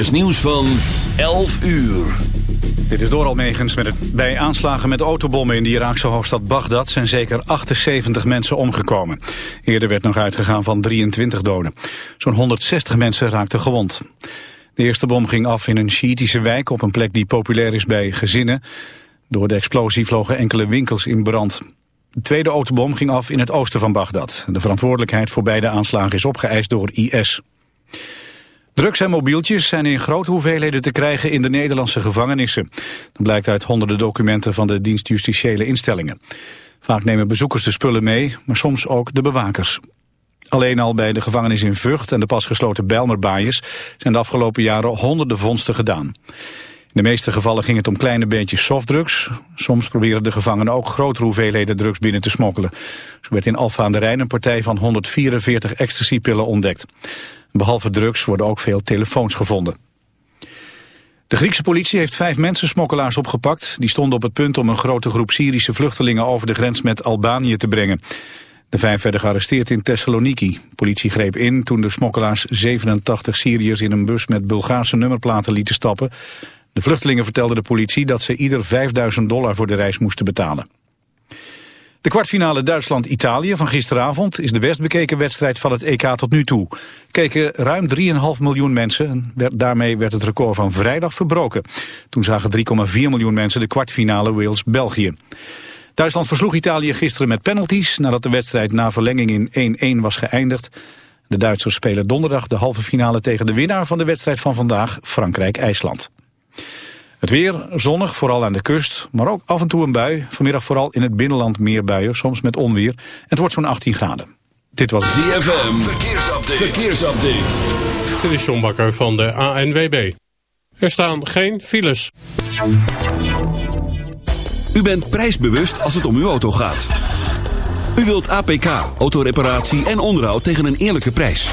NOS nieuws van 11 uur. Dit is Doral Megens met het bij aanslagen met autobommen in de Iraakse hoofdstad Bagdad zijn zeker 78 mensen omgekomen. Eerder werd nog uitgegaan van 23 doden. Zo'n 160 mensen raakten gewond. De eerste bom ging af in een Sjiitische wijk op een plek die populair is bij gezinnen. Door de explosie vlogen enkele winkels in brand. De tweede autobom ging af in het oosten van Bagdad. De verantwoordelijkheid voor beide aanslagen is opgeëist door IS. Drugs en mobieltjes zijn in grote hoeveelheden te krijgen in de Nederlandse gevangenissen. Dat blijkt uit honderden documenten van de dienst justitiële instellingen. Vaak nemen bezoekers de spullen mee, maar soms ook de bewakers. Alleen al bij de gevangenis in Vught en de pas gesloten Bijlmerbaaiers zijn de afgelopen jaren honderden vondsten gedaan. In de meeste gevallen ging het om kleine beetjes softdrugs. Soms proberen de gevangenen ook grotere hoeveelheden drugs binnen te smokkelen. Zo werd in Alfa aan de Rijn een partij van 144 ecstasypillen ontdekt. Behalve drugs worden ook veel telefoons gevonden. De Griekse politie heeft vijf mensensmokkelaars opgepakt. Die stonden op het punt om een grote groep Syrische vluchtelingen over de grens met Albanië te brengen. De vijf werden gearresteerd in Thessaloniki. Politie greep in toen de smokkelaars 87 Syriërs in een bus met Bulgaarse nummerplaten lieten stappen. De vluchtelingen vertelden de politie dat ze ieder 5000 dollar voor de reis moesten betalen. De kwartfinale Duitsland-Italië van gisteravond is de best bekeken wedstrijd van het EK tot nu toe. Keken ruim 3,5 miljoen mensen en daarmee werd het record van vrijdag verbroken. Toen zagen 3,4 miljoen mensen de kwartfinale Wales-België. Duitsland versloeg Italië gisteren met penalties nadat de wedstrijd na verlenging in 1-1 was geëindigd. De Duitsers spelen donderdag de halve finale tegen de winnaar van de wedstrijd van vandaag, Frankrijk-IJsland. Het weer zonnig, vooral aan de kust, maar ook af en toe een bui. Vanmiddag vooral in het binnenland meer buien, soms met onweer. Het wordt zo'n 18 graden. Dit was ZFM, verkeersupdate. verkeersupdate. Dit is John Bakker van de ANWB. Er staan geen files. U bent prijsbewust als het om uw auto gaat. U wilt APK, autoreparatie en onderhoud tegen een eerlijke prijs.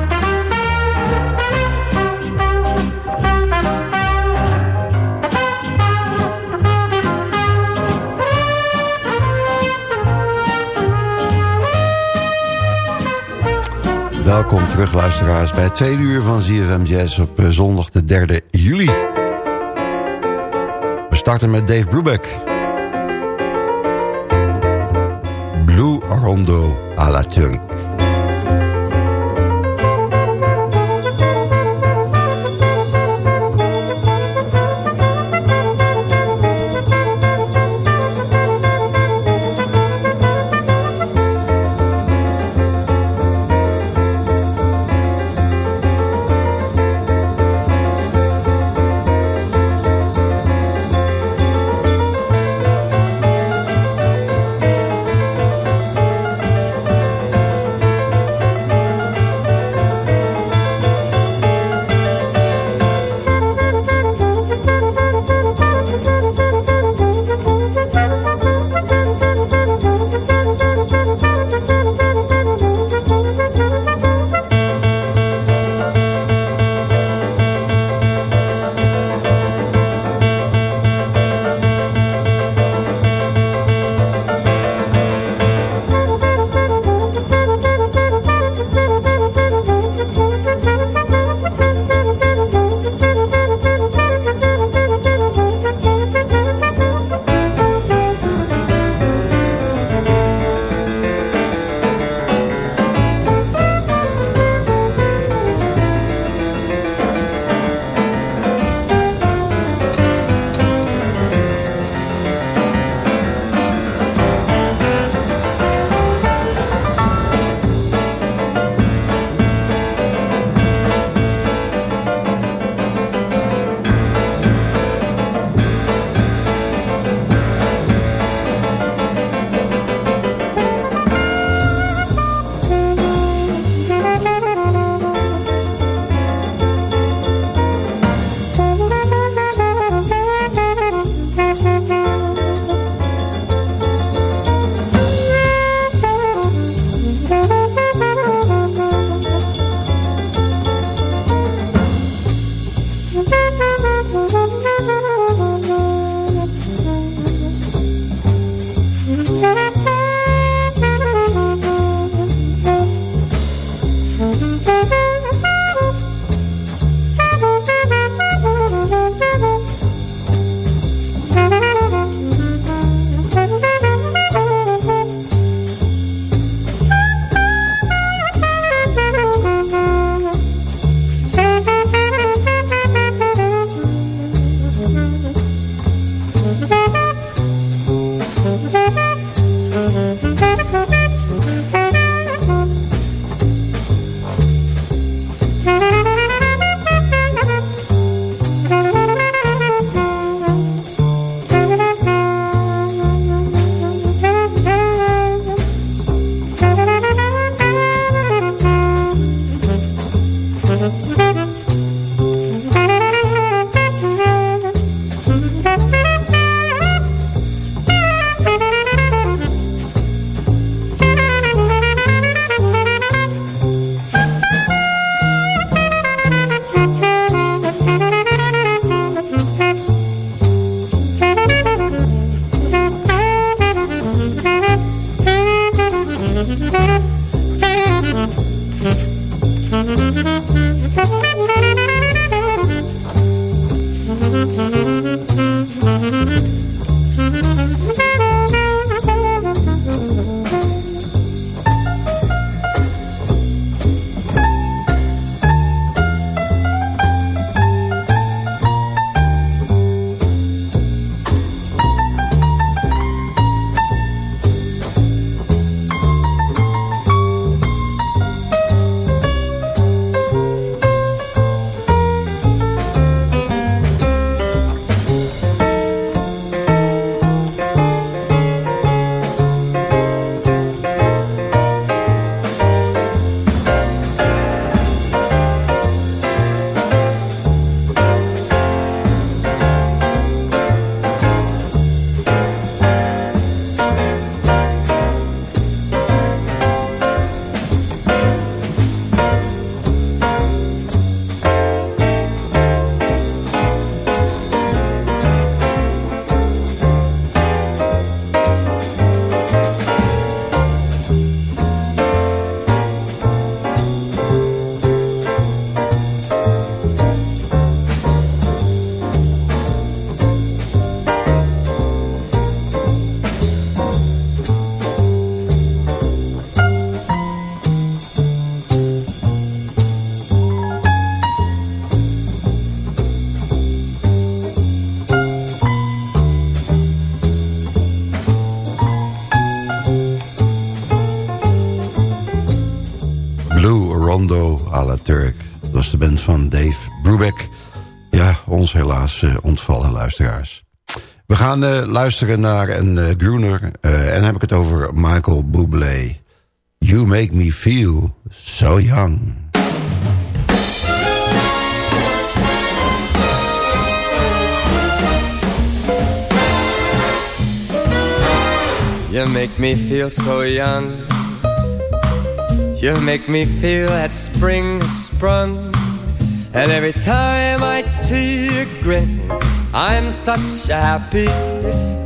Welkom terug luisteraars bij het uur van ZFM Jazz op eh, zondag de 3 juli. We starten met Dave Brubeck. Blue Rondo à la Turk. Blue Turk. Dat was de band van Dave Brubeck. Ja, ons helaas eh, ontvallen luisteraars. We gaan eh, luisteren naar een uh, groener. eh, en heb ik het over Michael Bublé. You make me feel so young. You make me feel so young. You make me feel that spring has sprung. And every time I see you grin, I'm such a happy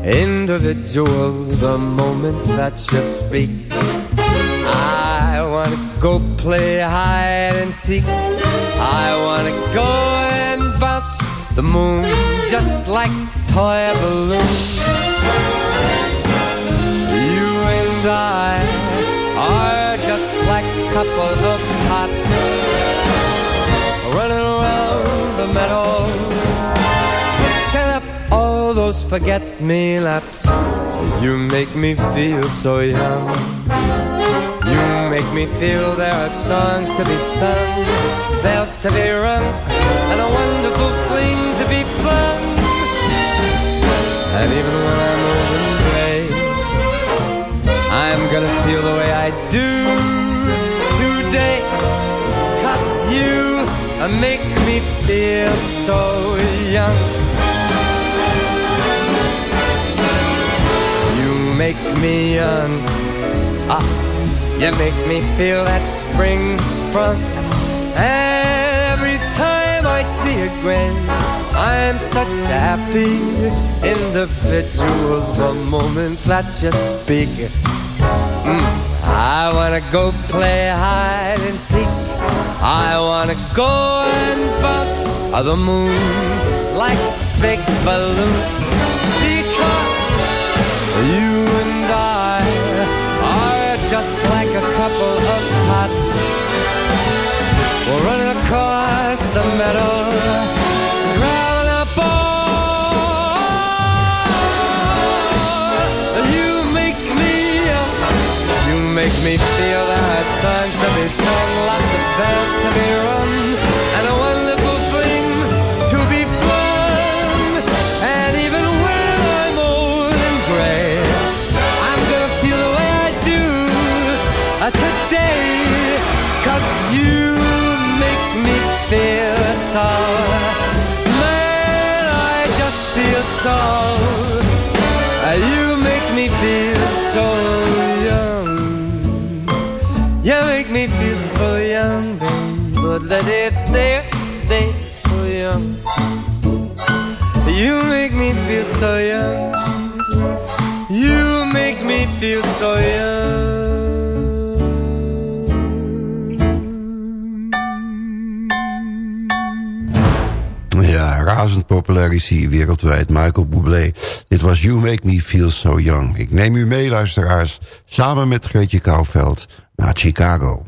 individual. The moment that you speak, I wanna go play hide and seek. I wanna go and bounce the moon just like toy balloons. Couple of tots running around the meadow, picking up all those forget-me-nots. You make me feel so young. You make me feel there are songs to be sung, bells to be rung, and a wonderful fling to be flung. And even when I'm old and gray, I'm gonna feel the way I do you make me feel so young. You make me young. Ah, you make me feel that spring sprung. And every time I see a grin, I'm such a happy individual. The moment that you speak, I wanna go play hide and seek. I wanna go and bounce on the moon like big balloon. Me let it there, there, so young. You make me feel so young. You make me feel so young. Ja, razend populair is hij wereldwijd. Michael Bublé. Dit was You Make Me Feel So Young. Ik neem u mee, luisteraars, samen met Greetje Kouwveld naar. Chicago,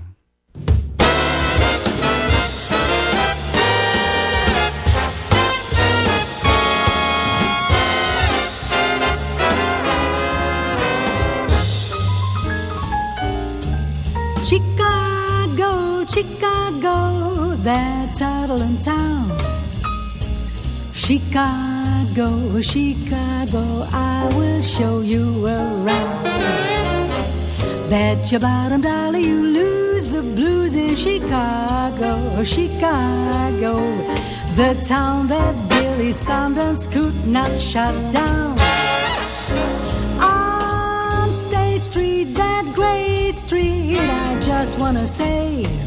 that toddling town. Chicago, Chicago, I will show you around. Bet your bottom dollar you lose the blues in Chicago, Chicago, the town that Billy Sundance could not shut down. On State Street, that great street, I just wanna say.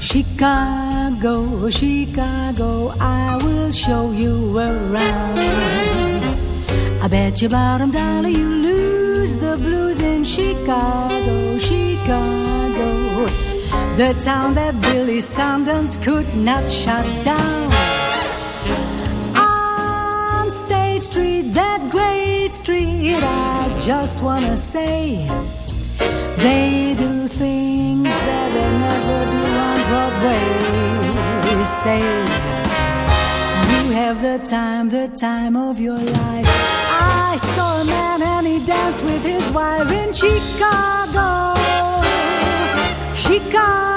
Chicago, oh, Chicago, I will show you around. I bet your bottom dollar you lose the blues in Chicago, Chicago, the town that Billy Sanders could not shut down. On State Street, that great street, I just wanna say they do things never do on Broadway. Say you have the time, the time of your life. I saw a man and he danced with his wife in Chicago, Chicago,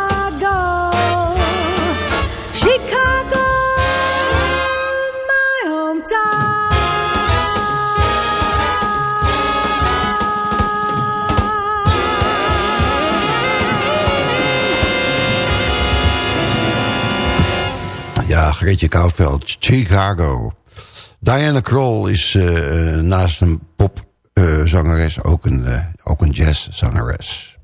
Ja, Greetje Kouwveld, Chicago. Diana Kroll is eh, eh, naast een popzangeres ook een, eh, ook een jazzzangeres.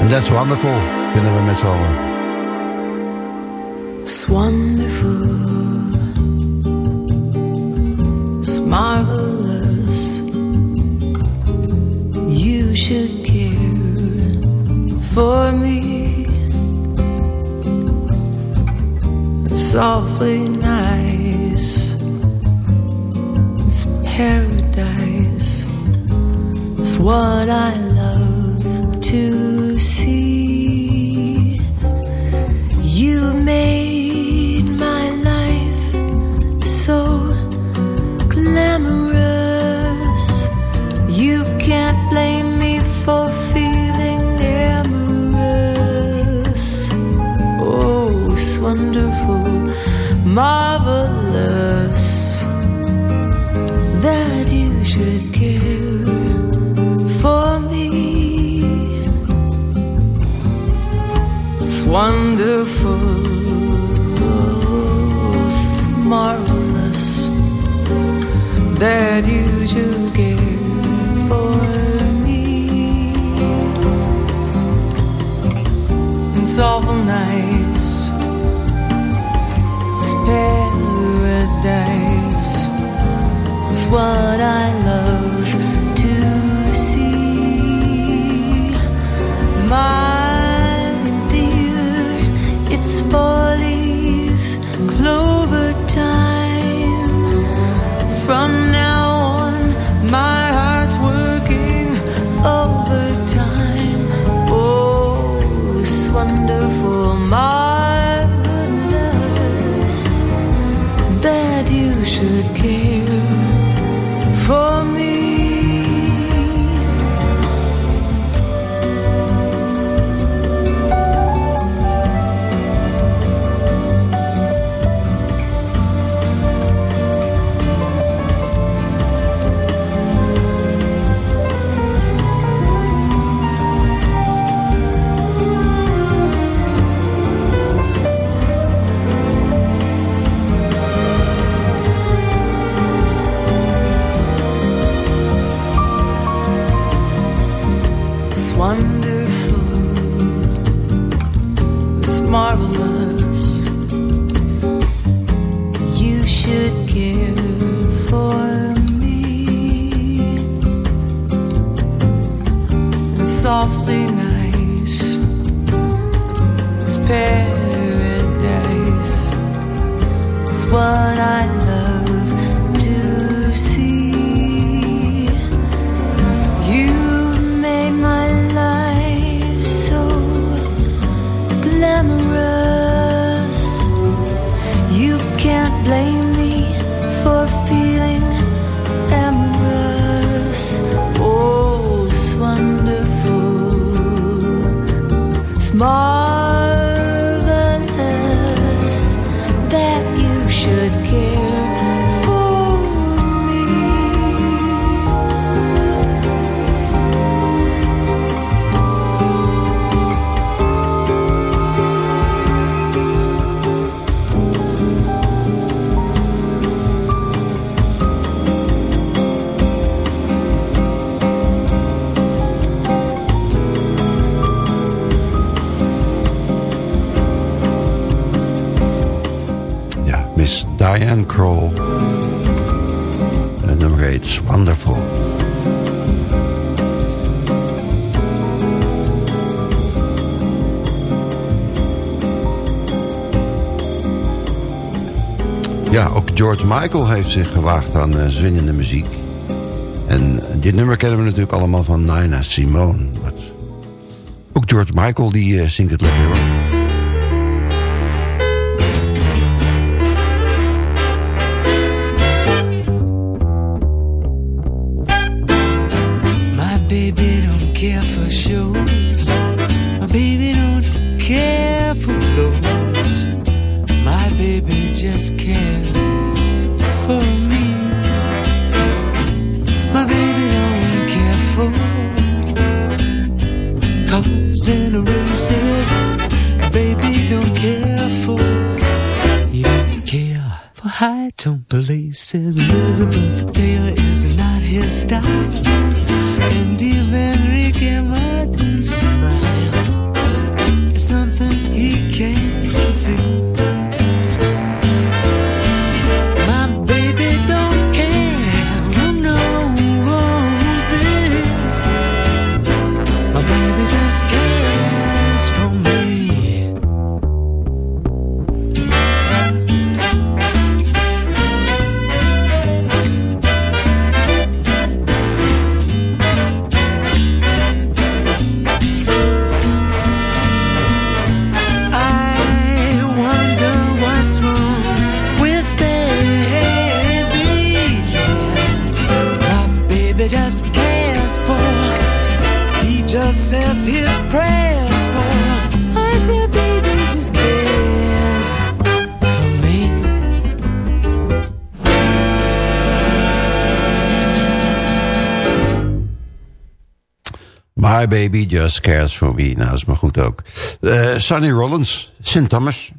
En that's wonderful, vinden we met z'n allen. It's wonderful. Marvelous. For me. It's awfully nice. It's paradise. It's what I love Michael heeft zich gewaagd aan uh, zwingende muziek. En dit nummer kennen we natuurlijk allemaal van Nina Simone. Ook George Michael die eh, zingt het lekker. My baby don't care generations. Baby, don't care for, you don't care for high tone places, Elizabeth. Baby just cares for me. Nou, is maar goed ook. Uh, Sonny Rollins, St. Thomas.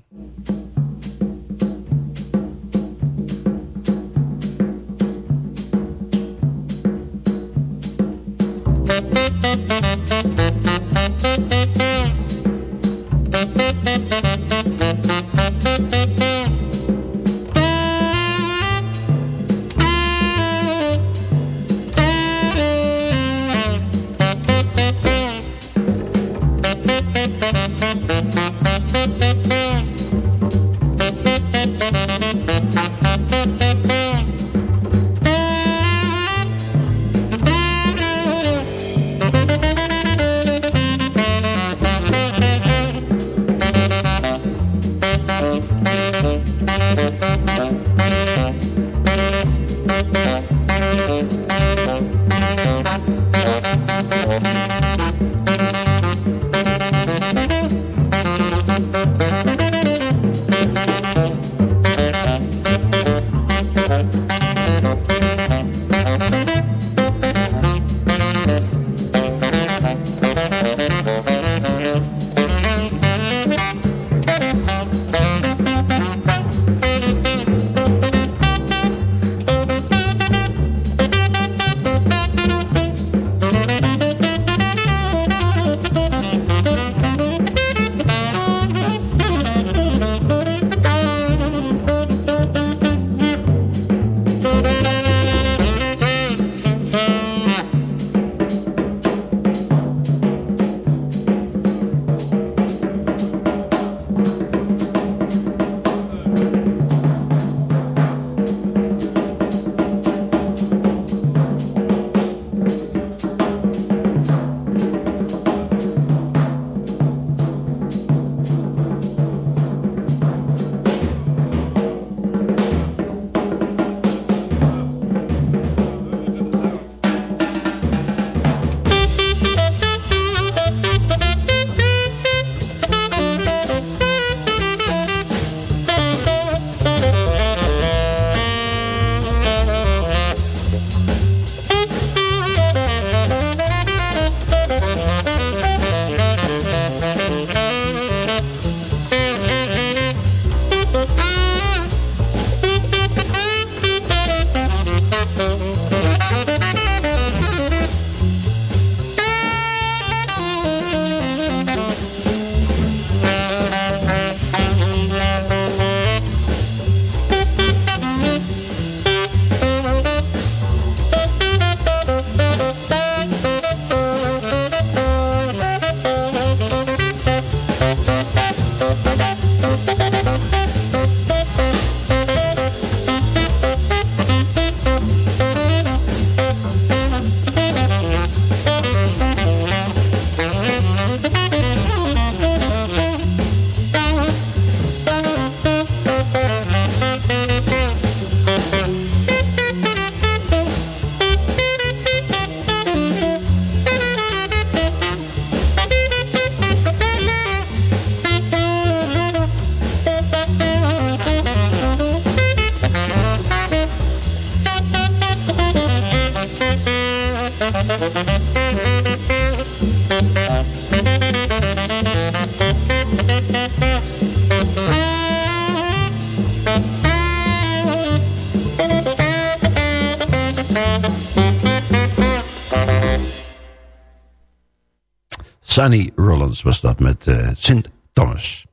Sonny Rollins was dat met uh, St. Thomas.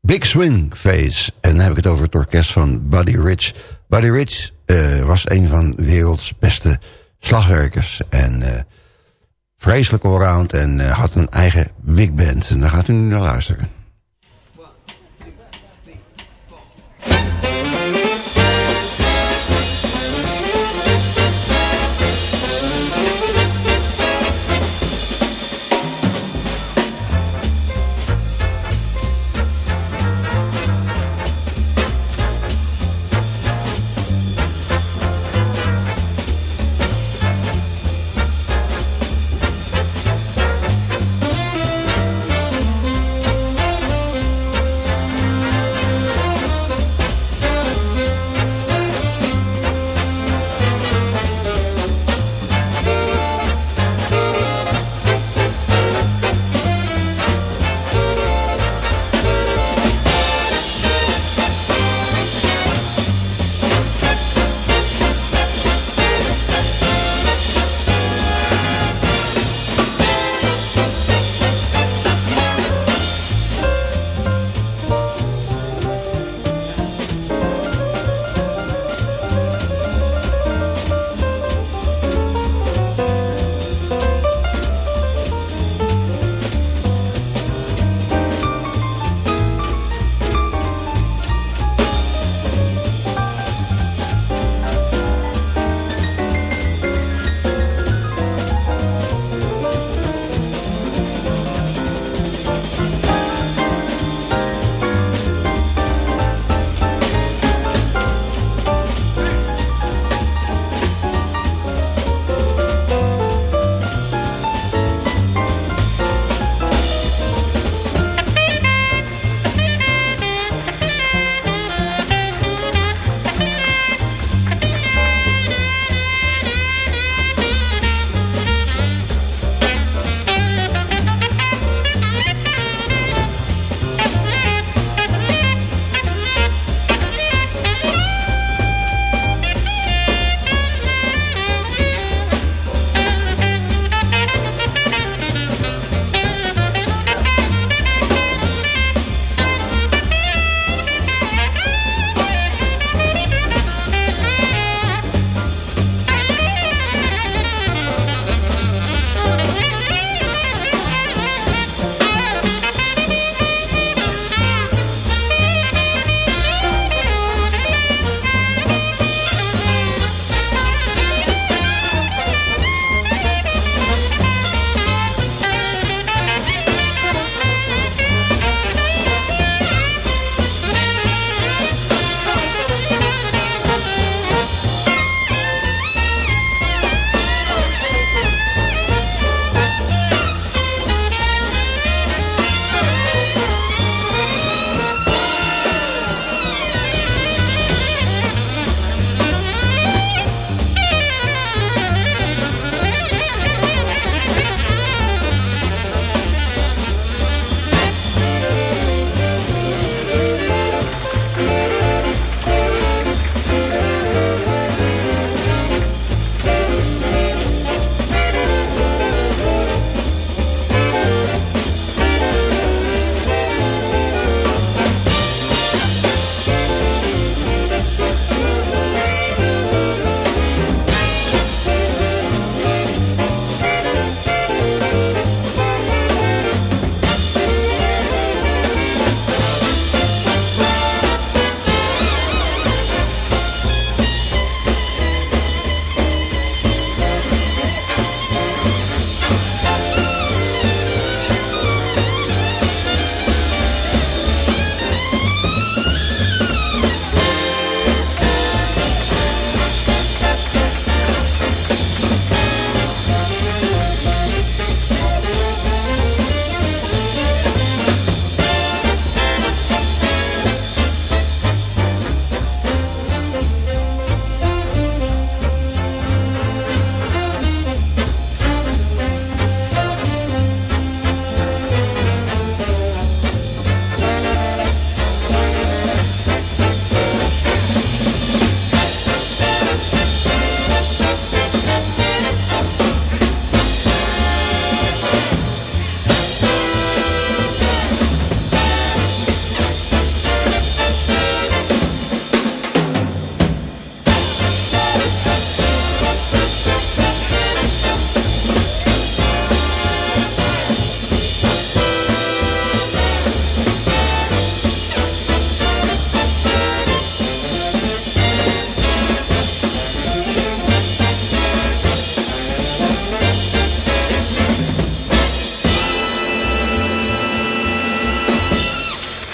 Big Swing Phase. En dan heb ik het over het orkest van Buddy Rich. Buddy Rich uh, was een van de werelds beste slagwerkers. En uh, vreselijk allround. En had een eigen big band. En daar gaat u nu naar luisteren.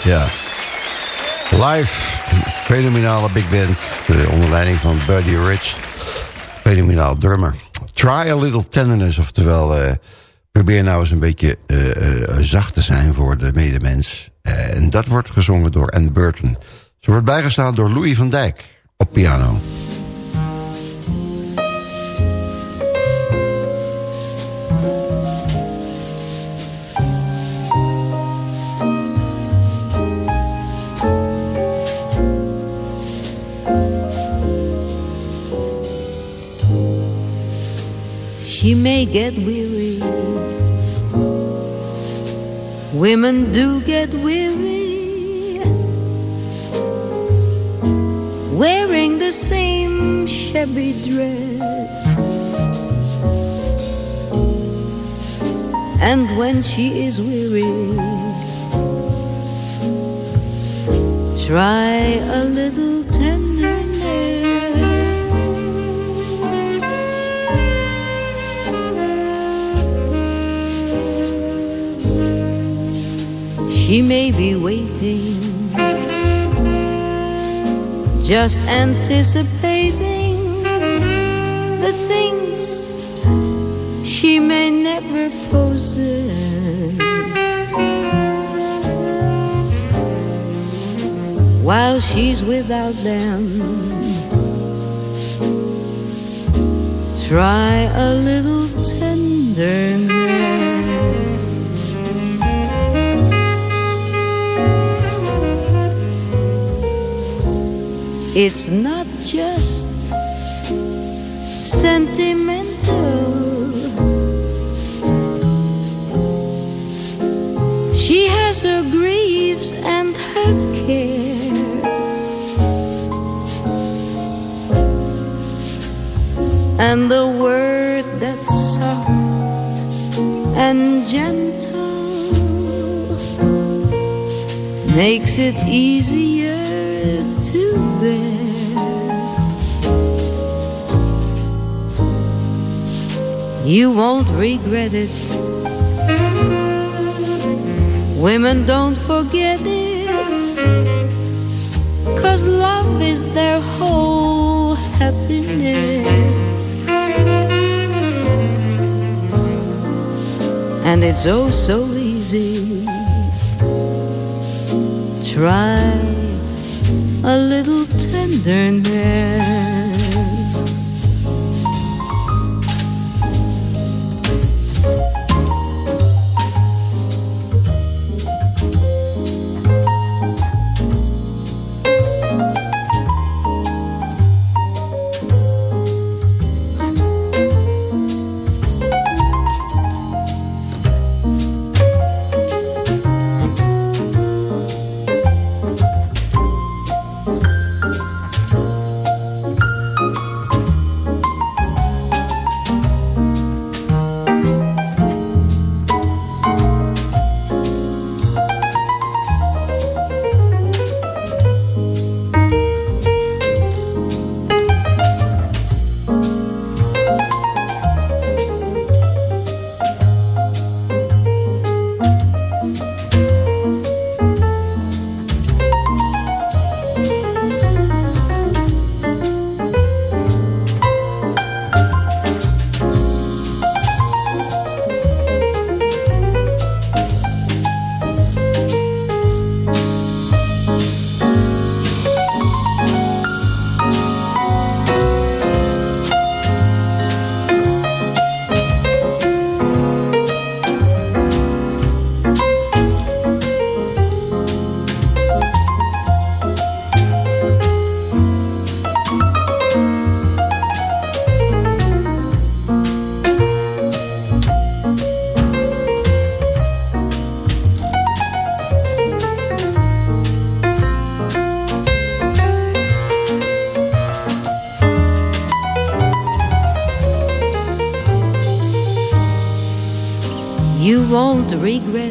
Ja. Live, fenomenale big band. onder leiding van Buddy Rich. Fenomenaal drummer. Try a little tenderness, oftewel... eh, probeer nou eens een beetje eh, zacht te zijn voor de medemens. En dat wordt gezongen door Anne Burton. Ze wordt bijgestaan door Louis van Dijk op piano. She may get weary. Women do get weary. Wearing the same shabby dress. And when she is weary, try a little tenderness. She may be waiting, just anticipating the things she may never possess. While she's without them, try a little tenderness. It's not just sentimental. She has her griefs and her cares. And the word that's soft and gentle makes it easier You won't regret it. Women don't forget it. Cause love is their whole happiness. And it's oh so easy. Try a little tenderness.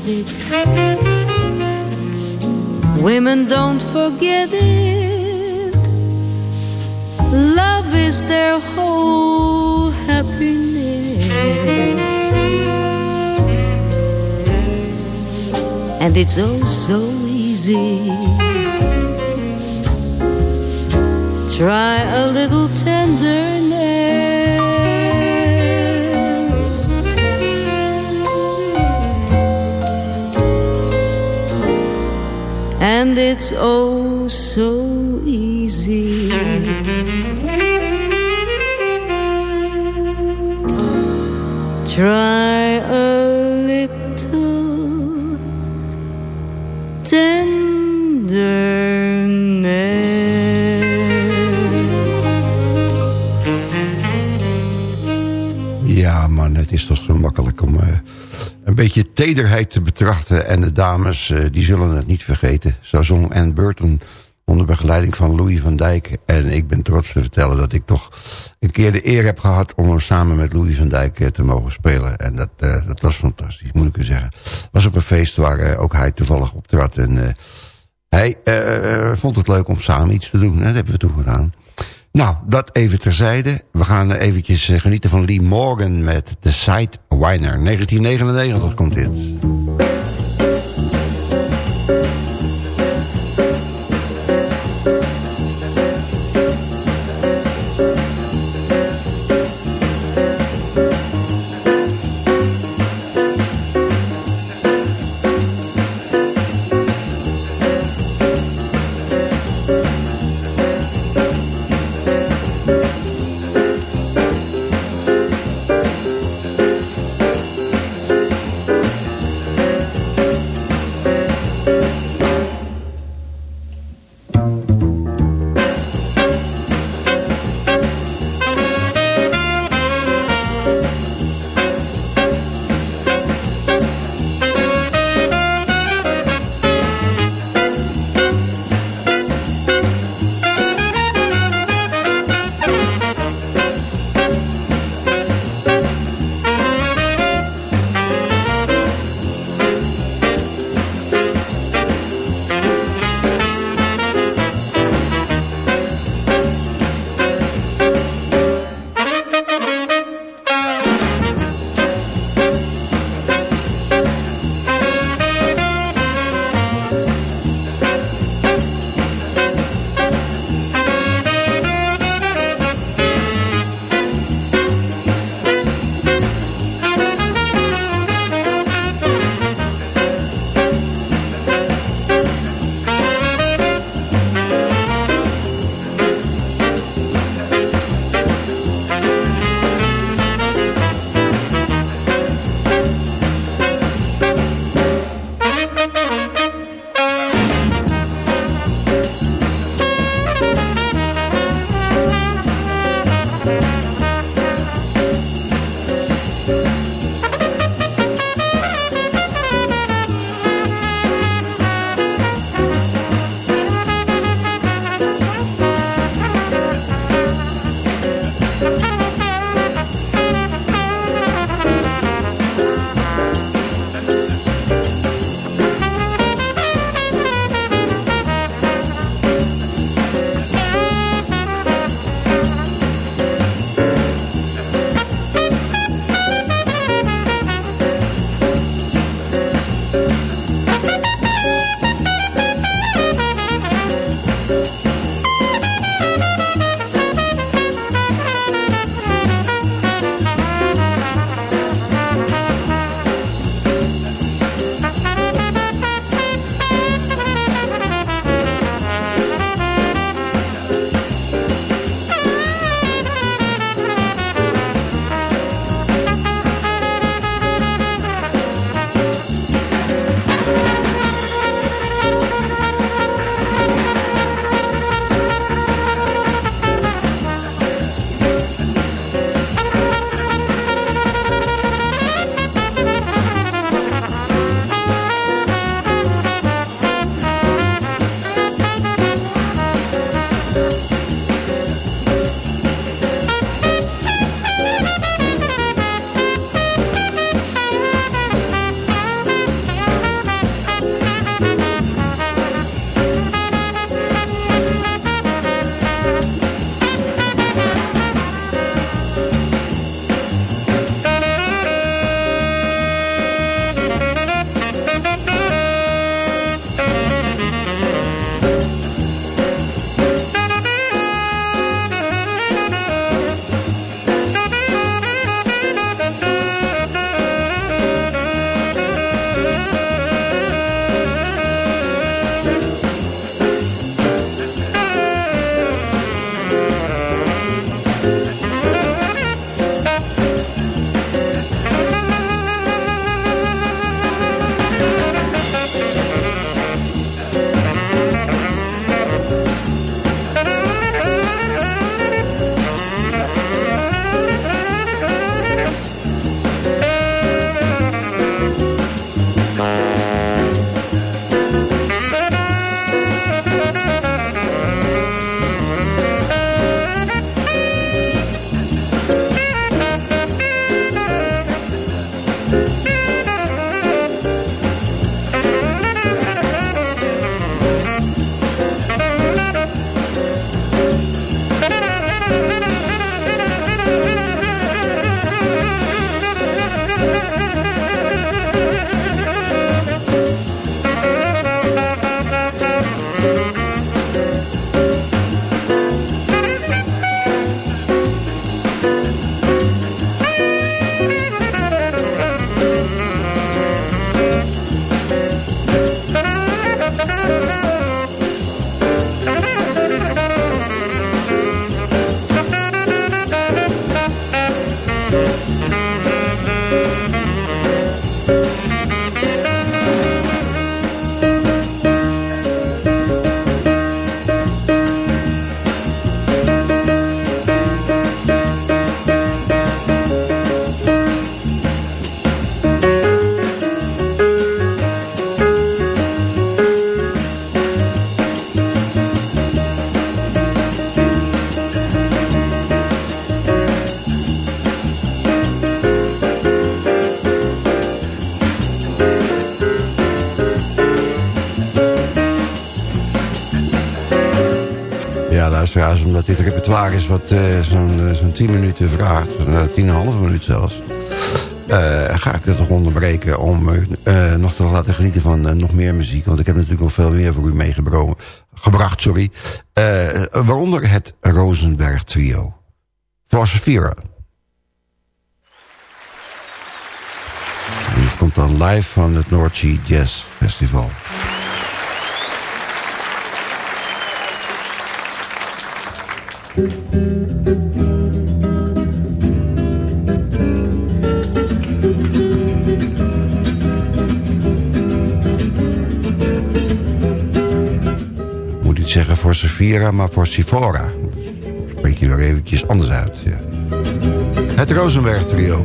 It. Women don't forget it. Love is their whole happiness. And it's oh so easy. Try a little tenderness. And it's oh so easy. Try a little tenderness. Ja, man, het is toch zo makkelijk om eh, een beetje tederheid te betrachten. En de dames, eh, die zullen het niet vergeten. Zo zong Burton onder begeleiding van Louis van Dijk. En ik ben trots te vertellen dat ik toch een keer de eer heb gehad... om samen met Louis van Dijk eh, te mogen spelen. En dat, eh, dat was fantastisch, moet ik u zeggen. was op een feest waar ook hij toevallig optrad. En hij vond het leuk om samen iets te doen. Dat hebben we toen gedaan. Nou, dat even terzijde. We gaan eventjes eh, genieten van Lee Morgan met The Sidewiner. 1999 komt dit. Minuten vraagt, uh, 10,5 minuut zelfs. eh, ga ik het toch onderbreken om eh, nog te laten genieten van eh, nog meer muziek. Want ik heb natuurlijk nog veel meer voor u meegebracht. Gebracht, sorry. Eh, waaronder het Rosenberg Trio. Safira. En het komt dan live van het Sea Jazz Festival. Safira, maar voor Sifora. Spreek je weer eventjes anders uit. Het Rosenberg Trio.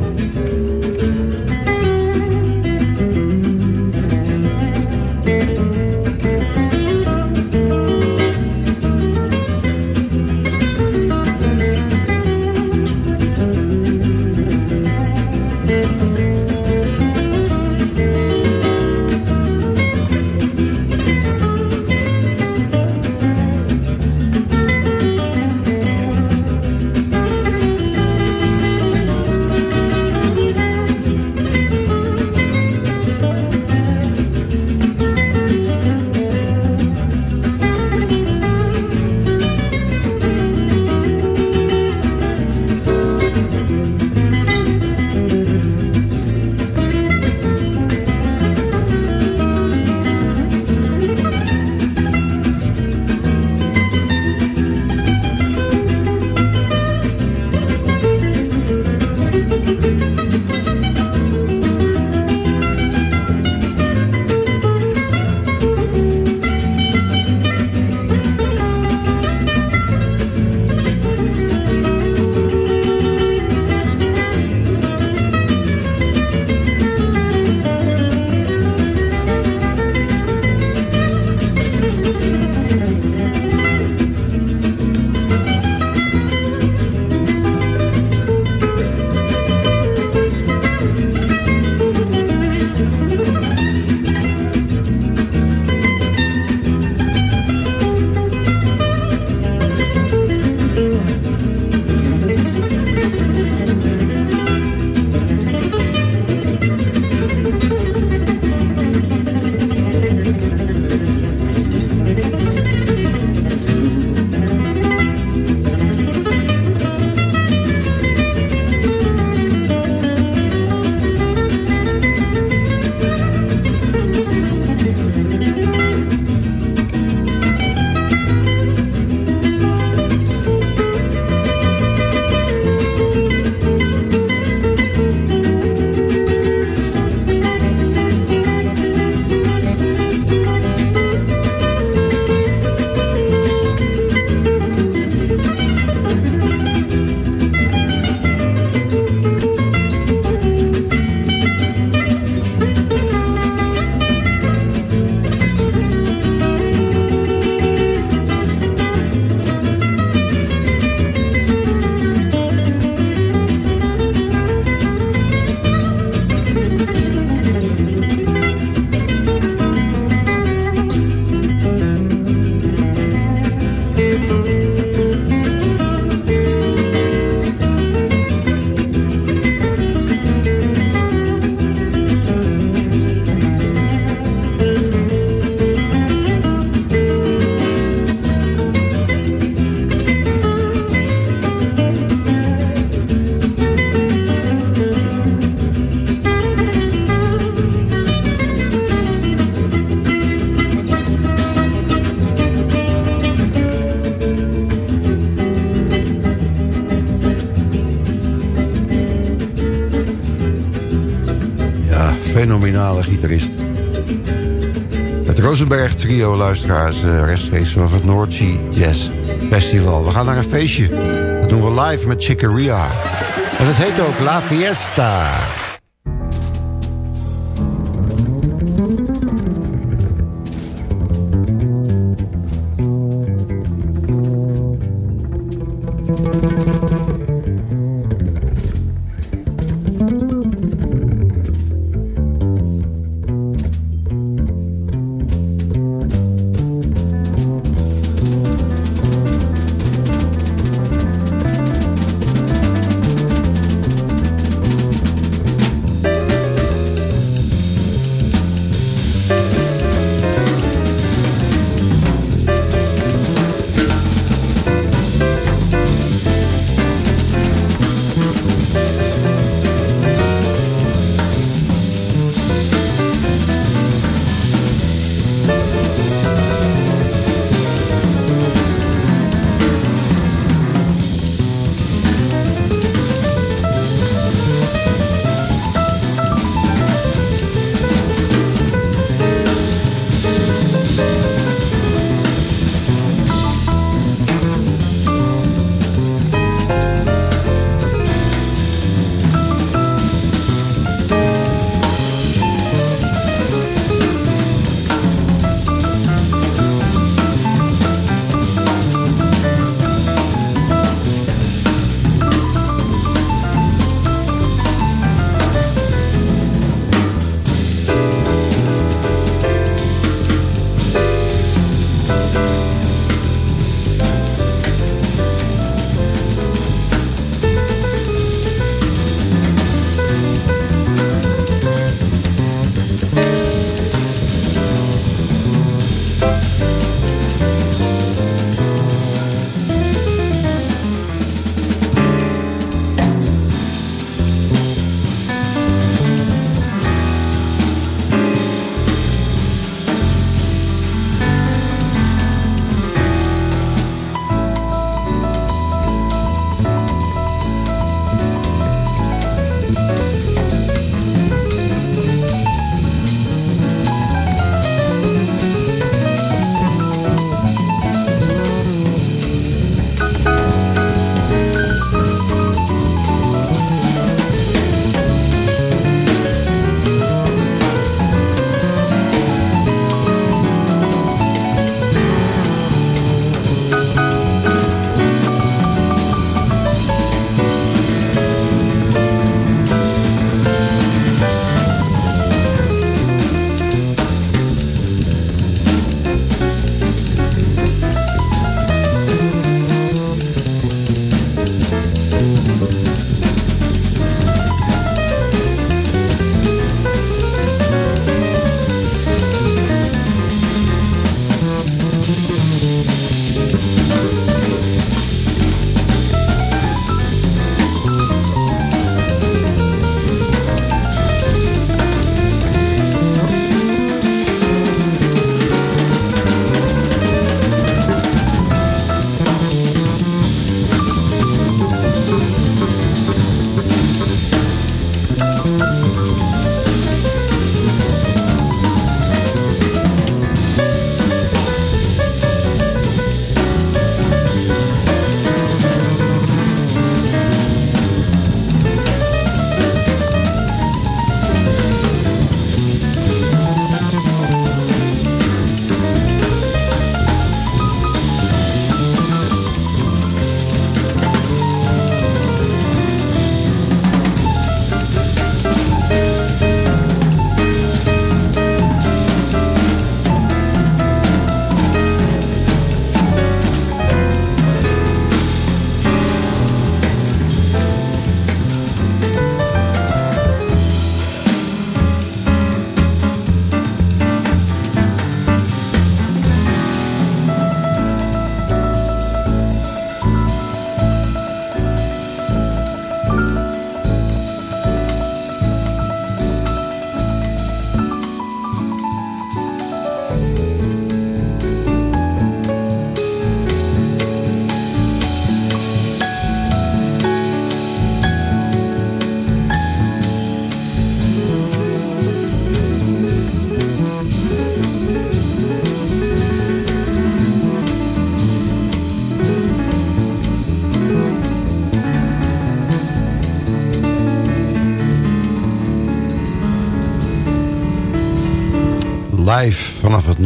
Trio luisteraars uh, rechtstreeks vanaf het North Jazz Festival. We gaan naar een feestje. Dat doen we live met Chicoria. En het heet ook La Fiesta.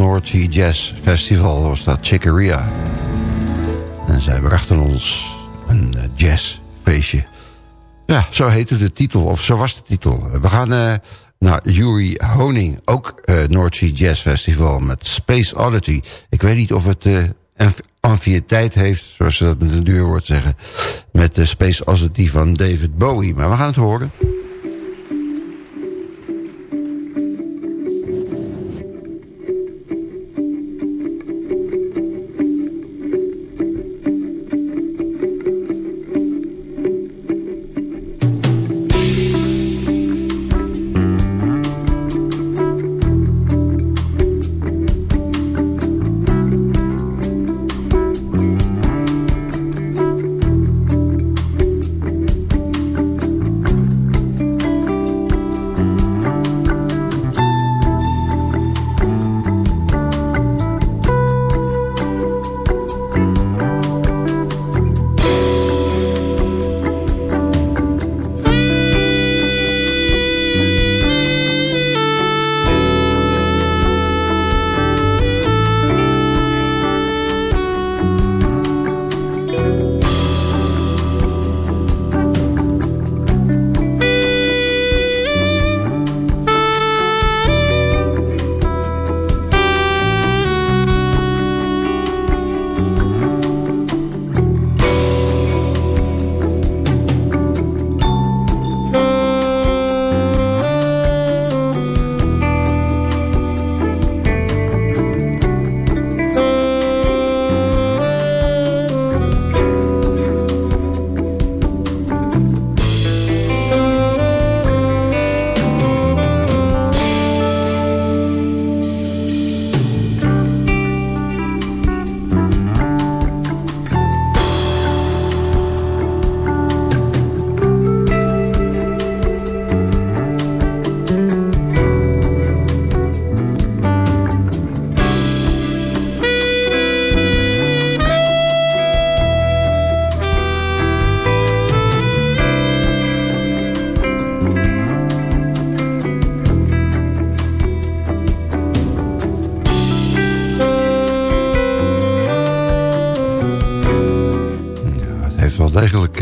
North Sea Jazz Festival was dat Chicoria. En zij brachten ons een uh, jazzfeestje. Ja, zo heette de titel, of zo was de titel. We gaan uh, naar Yuri Honing, ook uh, North Sea Jazz Festival met Space Oddity. Ik weet niet of het uh, heeft, zoals ze dat met een duur woord zeggen... met de Space Oddity van David Bowie. Maar we gaan het horen.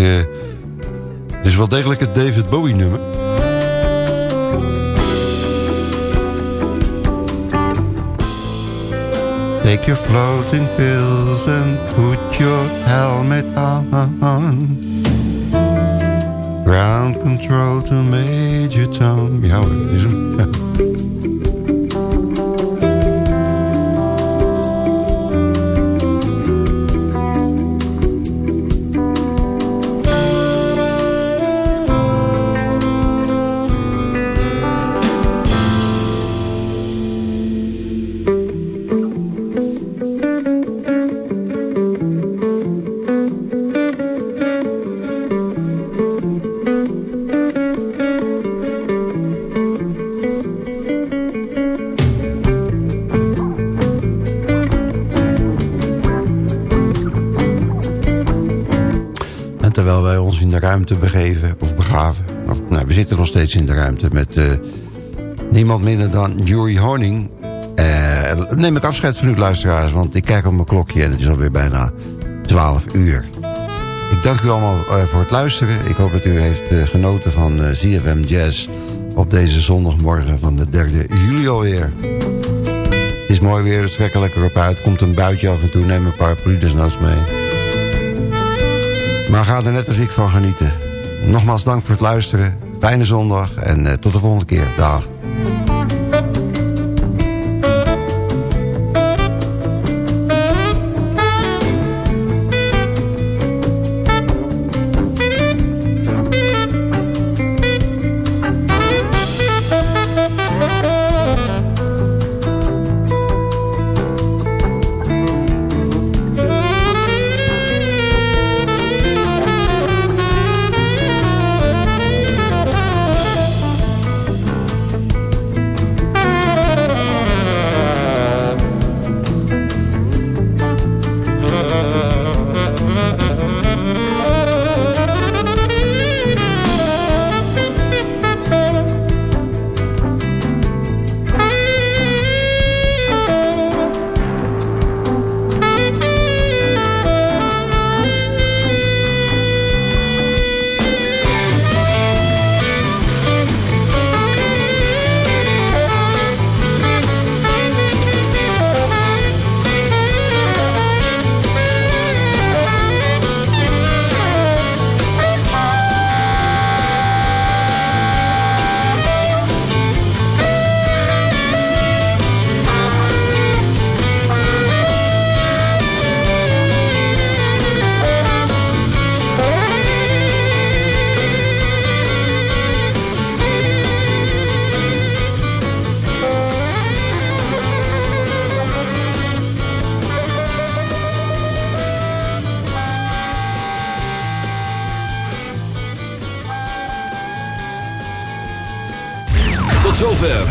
Het is wel degelijk het David Bowie nummer. Take your floating pills and put your helmet on. Ground control to Major Tom. Ja hoor, Nog steeds in de ruimte met uh, niemand minder dan Jury Honing. Uh, neem ik afscheid van u luisteraars, want ik kijk op mijn klokje en het is alweer bijna 12 uur. Ik dank u allemaal uh, voor het luisteren. Ik hoop dat u heeft genoten van ZFM Jazz op deze zondagmorgen van de 3 juli alweer. Het is mooi weer, dus trek er lekker op uit. Komt een buitje af en toe, neem een paraplu desnoods mee. Maar ga er net als ik van genieten. Nogmaals dank voor het luisteren. Fijne zondag en uh, tot de volgende keer. Dag.